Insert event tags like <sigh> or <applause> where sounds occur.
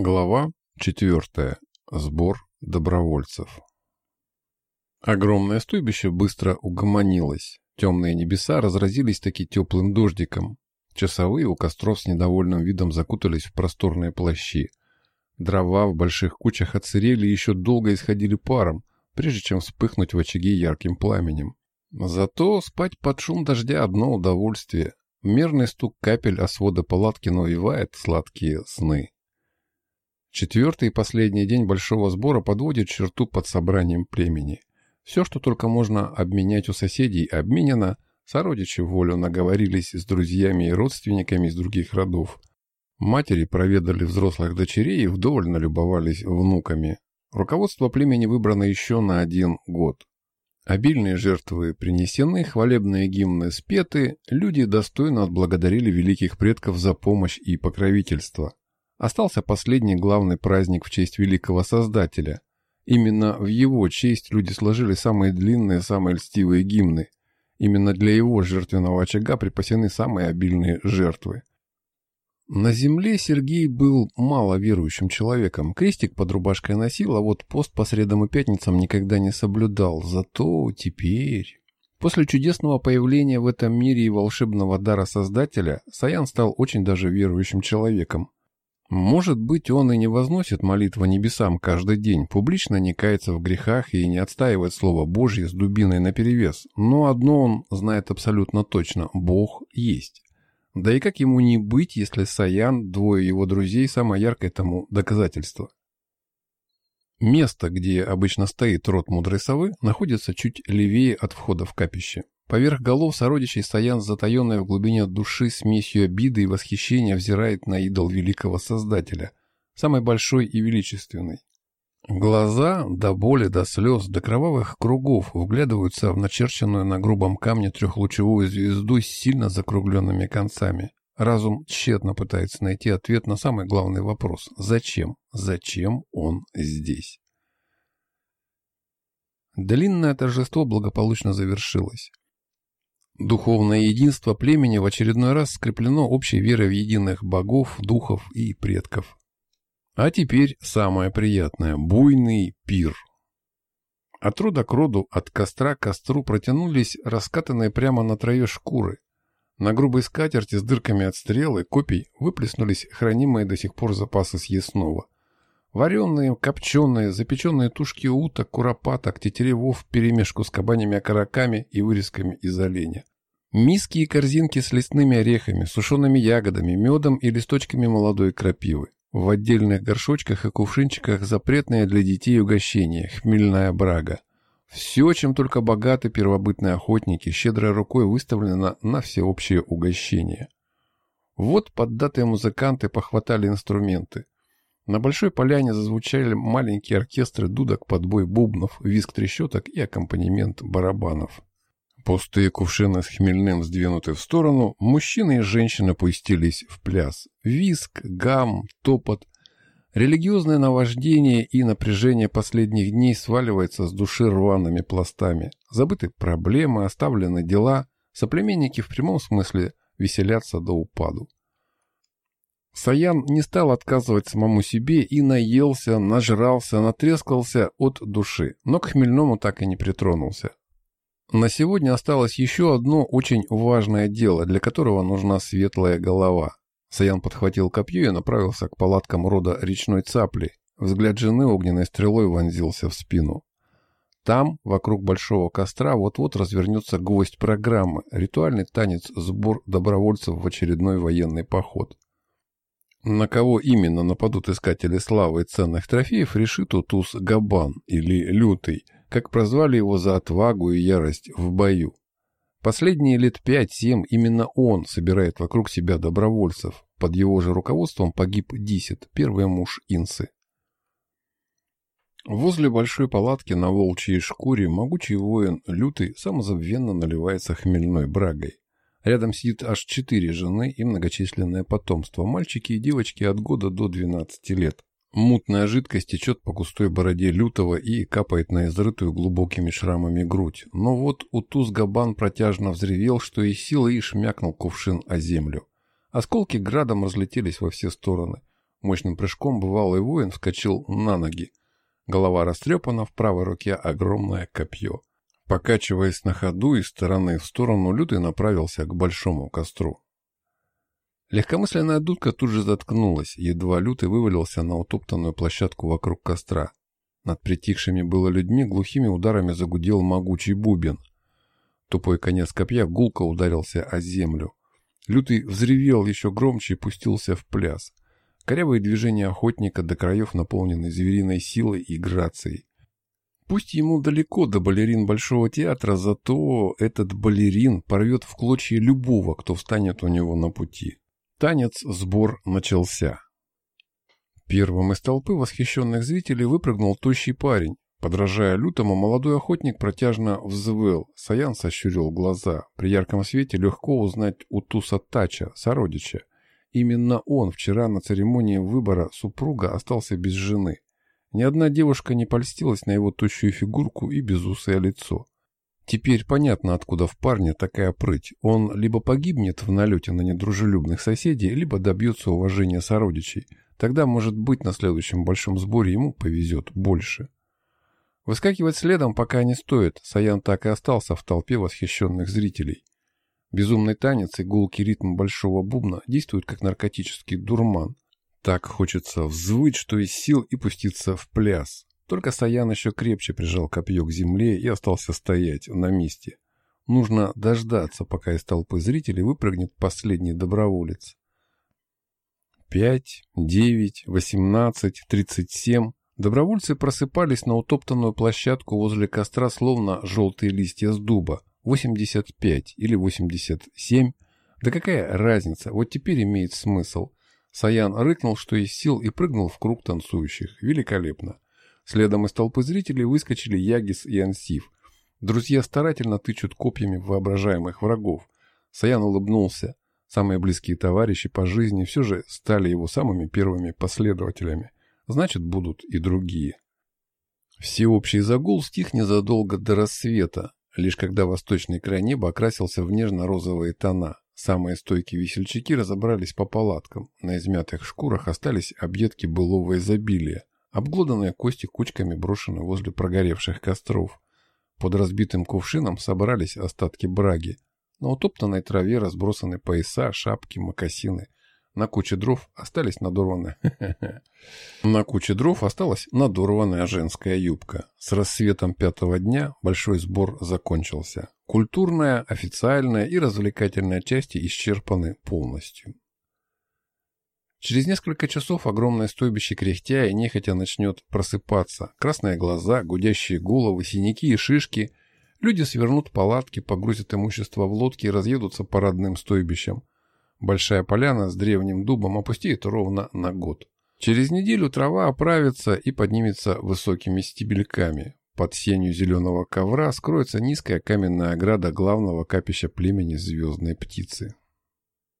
Глава 4. Сбор добровольцев. Огромное стойбище быстро угомонилось. Темные небеса разразились таки теплым дождиком. Часовые у костров с недовольным видом закутались в просторные плащи. Дрова в больших кучах отсырели и еще долго исходили паром, прежде чем вспыхнуть в очаге ярким пламенем. Зато спать под шум дождя одно удовольствие. Мерный стук капель о своды палатки навевает сладкие сны. Четвертый и последний день большого сбора подводит черту под собранием племени. Все, что только можно обменять у соседей, обменено, сородичи волю наговорились с друзьями и родственниками из других родов. Матери проведали взрослых дочерей и вдоволь налюбовались внуками. Руководство племени выбрано еще на один год. Обильные жертвы принесены, хвалебные гимны спеты, люди достойно отблагодарили великих предков за помощь и покровительство. Остался последний главный праздник в честь великого Создателя. Именно в его честь люди сложили самые длинные, самые льстивые гимны. Именно для его жертвенного очага припасены самые обильные жертвы. На земле Сергей был мало верующим человеком. Крестик под рубашкой носил, а вот пост по средам и пятницам никогда не соблюдал. Зато теперь... После чудесного появления в этом мире и волшебного дара Создателя, Саян стал очень даже верующим человеком. Может быть, он и не возносит молитву небесам каждый день, публично не кается в грехах и не отстаивает Слово Божье с дубиной наперевес, но одно он знает абсолютно точно – Бог есть. Да и как ему не быть, если Саян, двое его друзей, самое яркое тому доказательство. Место, где обычно стоит род мудрой совы, находится чуть левее от входа в капище. Поверх голов сородичей Саян, затаенная в глубине души смесью обиды и восхищения, взирает на идол великого Создателя, самый большой и величественный. Глаза до боли, до слез, до кровавых кругов вглядываются в начерченную на грубом камне трехлучевую звезду с сильно закругленными концами. Разум тщетно пытается найти ответ на самый главный вопрос. Зачем? Зачем он здесь? Длинное торжество благополучно завершилось. Духовное единство племени в очередной раз скреплено общей верой в единых богов, духов и предков. А теперь самое приятное – буйный пир. От рода к роду, от костра к костру протянулись раскатанные прямо на траве шкуры. На грубой скатерти с дырками от стрел и копий выплеснулись хранимые до сих пор запасы съестного. Вареные, копченые, запеченные тушки уток, куропаток, тетеревов вперемешку с кабанями окороками и вырезками из оленя. Миски и корзинки с лесными орехами, сушеными ягодами, медом и листочками молодой крапивы. В отдельных горшочках и кувшинчиках запретные для детей угощения, хмельная брага. Все, чем только богаты первобытные охотники, щедрой рукой выставлено на всеобщее угощение. Вот поддатые музыканты похватали инструменты. На большой поляне зазвучали маленькие оркестры дудок, подбой бубнов, визг трещоток и аккомпанемент барабанов. Пустые кувшины с хмельным сдвинуты в сторону, мужчины и женщины пустились в пляс. Виск, гам, топот. Религиозное наваждение и напряжение последних дней сваливается с души рваными пластами. Забыты проблемы, оставлены дела. Соплеменники в прямом смысле веселятся до упаду. Саян не стал отказывать самому себе и наелся, нажрался, натрескался от души, но к хмельному так и не притронулся. На сегодня осталось еще одно очень важное дело, для которого нужна светлая голова. Саян подхватил копье и направился к палаткам рода речной цапли. Взгляд жены огненной стрелой вонзился в спину. Там, вокруг большого костра, вот-вот развернется гвоздь программы, ритуальный танец «Сбор добровольцев в очередной военный поход». На кого именно нападут искатели славы и ценных трофеев, решит Утус Габан или Лютый – как прозвали его за отвагу и ярость в бою. Последние лет пять-семь именно он собирает вокруг себя добровольцев. Под его же руководством погиб Дисет, первый муж Инсы. Возле большой палатки на волчьей шкуре могучий воин Лютый самозабвенно наливается хмельной брагой. Рядом сидит аж четыре жены и многочисленное потомство, мальчики и девочки от года до 12 лет. Мутная жидкость течет по густой бороде лютого и капает на изрытую глубокими шрамами грудь. Но вот Утус Габан протяжно взревел, что и силы и шмякнул кувшин о землю. Осколки градом разлетелись во все стороны. Мощным прыжком бывалый воин вскочил на ноги. Голова растрепана, в правой руке огромное копье. Покачиваясь на ходу из стороны в сторону, Лютый направился к большому костру. Легкомысленная дудка тут же заткнулась, едва Лютый вывалился на утоптанную площадку вокруг костра. Над притихшими было людьми глухими ударами загудел могучий бубен. Тупой конец копья гулко ударился о землю. Лютый взревел еще громче и пустился в пляс. Корявые движения охотника до краев наполнены звериной силой и грацией. Пусть ему далеко до балерин Большого театра, зато этот балерин порвет в клочья любого, кто встанет у него на пути. Танец-сбор начался. Первым из толпы восхищенных зрителей выпрыгнул тощий парень. Подражая лютому, молодой охотник протяжно взвыл. Саян сощурил глаза. При ярком свете легко узнать Утуса Тача, сородича. Именно он вчера на церемонии выбора супруга остался без жены. Ни одна девушка не польстилась на его тощую фигурку и безусое лицо. Теперь понятно, откуда в парне такая прыть. Он либо погибнет в налете на недружелюбных соседей, либо добьется уважения сородичей. Тогда, может быть, на следующем большом сборе ему повезет больше. Выскакивать следом пока не стоит, Саян так и остался в толпе восхищенных зрителей. Безумный танец и гулкий ритм большого бубна действуют как наркотический дурман. Так хочется взвыть, что из сил, и пуститься в пляс. Только Саян еще крепче прижал копье к земле и остался стоять на месте. Нужно дождаться, пока из толпы зрителей выпрыгнет последний доброволец. Пять, девять, восемнадцать, тридцать семь. Добровольцы просыпались на утоптанную площадку возле костра, словно желтые листья с дуба. 85 или 87. Да какая разница, вот теперь имеет смысл. Саян рыкнул, что из сил, и прыгнул в круг танцующих. Великолепно. Следом из толпы зрителей выскочили Ягис и Ансив. Друзья старательно тычут копьями воображаемых врагов. Саян улыбнулся. Самые близкие товарищи по жизни все же стали его самыми первыми последователями значит, будут и другие. Всеобщий загул стих незадолго до рассвета, лишь когда восточный край неба окрасился в нежно-розовые тона. Самые стойкие весельчаки разобрались по палаткам. На измятых шкурах остались объедки былого изобилия, обглоданные кости кучками брошены возле прогоревших костров. Под разбитым кувшином собрались остатки браги. На утоптанной траве разбросаны пояса, шапки, мокасины – на куче дров остались надорванные... <laughs> На куче дров осталась надорванная женская юбка. С рассветом пятого дня большой сбор закончился. Культурная, официальная и развлекательная части исчерпаны полностью. Через несколько часов огромное стойбище кряхтя и нехотя начнет просыпаться. Красные глаза, гудящие головы, синяки и шишки. Люди свернут палатки, погрузят имущество в лодки и разъедутся по родным стойбищам. Большая поляна с древним дубом опустеет ровно на год. Через неделю трава оправится и поднимется высокими стебельками. Под сенью зеленого ковра скроется низкая каменная ограда главного капища племени звездной птицы.